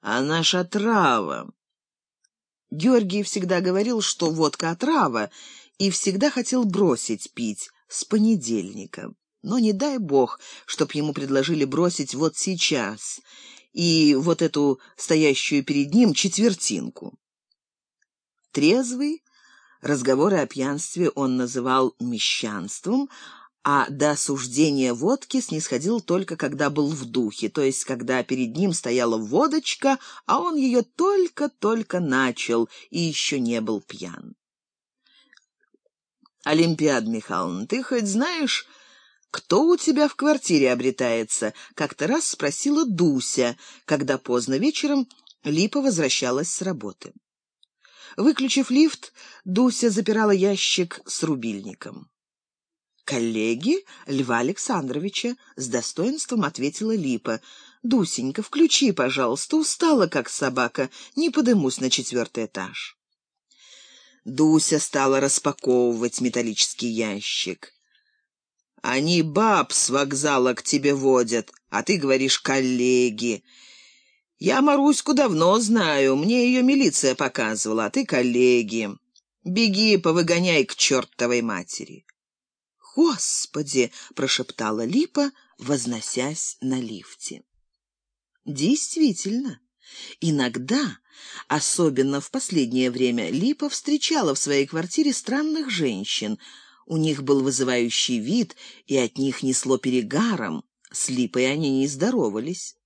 а наша трава. Георгий всегда говорил, что водка отрава, и всегда хотел бросить пить с понедельника. Но не дай бог, чтоб ему предложили бросить вот сейчас и вот эту стоящую перед ним четвертинку. Трезвый разговоры о пьянстве он называл мещанством, а до осуждения водки снисходил только когда был в духе, то есть когда перед ним стояла водочка, а он ее только-только начал и еще не был пьян. «Олимпиад Михайловна, ты хоть знаешь, кто у тебя в квартире обретается?» — как-то раз спросила Дуся, когда поздно вечером Липа возвращалась с работы. Выключив лифт, Дуся запирала ящик с рубильником коллеги Льва Александровича, с достоинством ответила Липа. Дусенька, включи, пожалуйста, устала как собака, не подымусь на четвертый этаж. Дуся стала распаковывать металлический ящик. Они баб с вокзала к тебе водят, а ты говоришь коллеги. Я Маруську давно знаю, мне ее милиция показывала, а ты коллеги. Беги, повыгоняй к чертовой матери. «Господи!» — прошептала Липа, возносясь на лифте. Действительно, иногда, особенно в последнее время, Липа встречала в своей квартире странных женщин. У них был вызывающий вид, и от них несло перегаром. С Липой они не здоровались.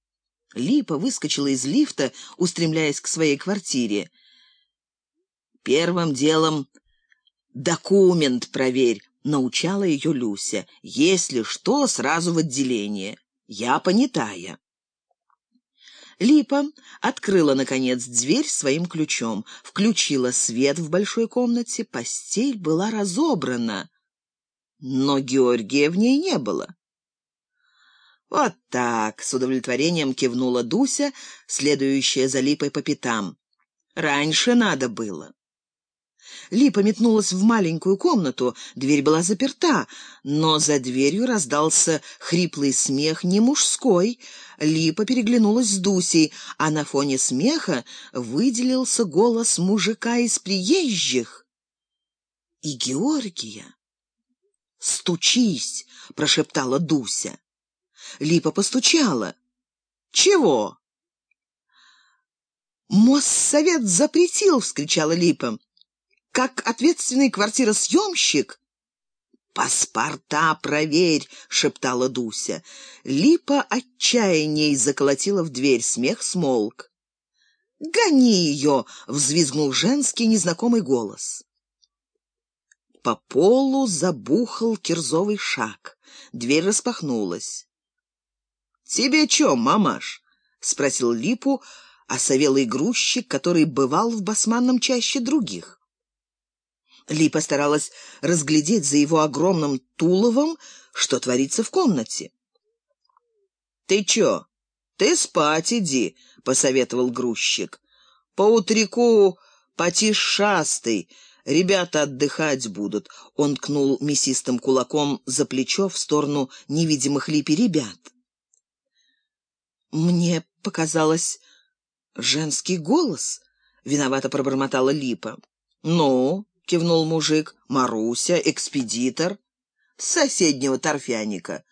Липа выскочила из лифта, устремляясь к своей квартире. «Первым делом документ проверь», научала ее Люся. «Если что, сразу в отделение. Я понятая». Липа открыла, наконец, дверь своим ключом, включила свет в большой комнате, постель была разобрана, но Георгия в ней не было. «Вот так!» — с удовлетворением кивнула Дуся, следующая за Липой по пятам. «Раньше надо было». Липа метнулась в маленькую комнату, дверь была заперта, но за дверью раздался хриплый смех не мужской. Липа переглянулась с Дусей, а на фоне смеха выделился голос мужика из приезжих и Георгия. «Стучись!» — прошептала Дуся. Липа постучала. «Чего?» «Моссовет запретил!» — вскричала Липа как ответственный квартиросъемщик?» «Паспорта проверь!» — шептала Дуся. Липа отчаянией заколотила в дверь, смех смолк. «Гони ее!» — взвизгнул женский незнакомый голос. По полу забухал кирзовый шаг. Дверь распахнулась. «Тебе чё, мамаш?» — спросил Липу, осовелый грузчик, который бывал в басманном чаще других. Липа старалась разглядеть за его огромным туловом, что творится в комнате. «Ты чё? Ты спать иди», — посоветовал грузчик. «По утреку потише шастай, ребята отдыхать будут». Он ткнул мясистым кулаком за плечо в сторону невидимых Липе ребят. «Мне показалось женский голос», — виновато пробормотала Липа. «Ну?» — кивнул мужик. «Маруся, экспедитор. С соседнего торфяника.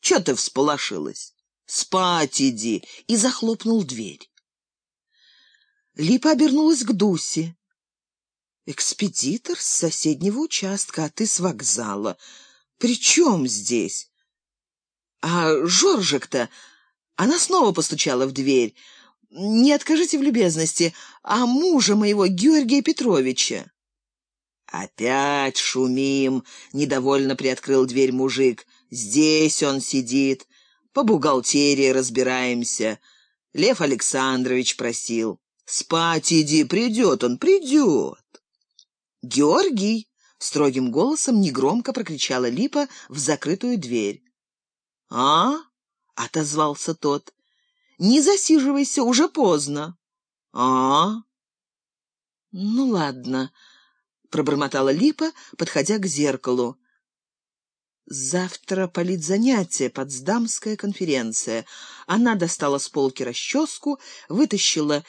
Чё ты всполошилась? Спать иди!» И захлопнул дверь. Липа обернулась к Дусе. «Экспедитор с соседнего участка, а ты с вокзала. При чем здесь?» «А Жоржик-то...» Она снова постучала в дверь. «Не откажите в любезности, а мужа моего, Георгия Петровича». «Опять шумим!» — недовольно приоткрыл дверь мужик. «Здесь он сидит. По бухгалтерии разбираемся. Лев Александрович просил. Спать иди, придет он, придет!» «Георгий!» — строгим голосом негромко прокричала Липа в закрытую дверь. «А?» — отозвался тот. «Не засиживайся, уже поздно». «А?» «Ну ладно», — пробормотала Липа, подходя к зеркалу. Завтра политзанятие, потсдамская конференция. Она достала с полки расческу, вытащила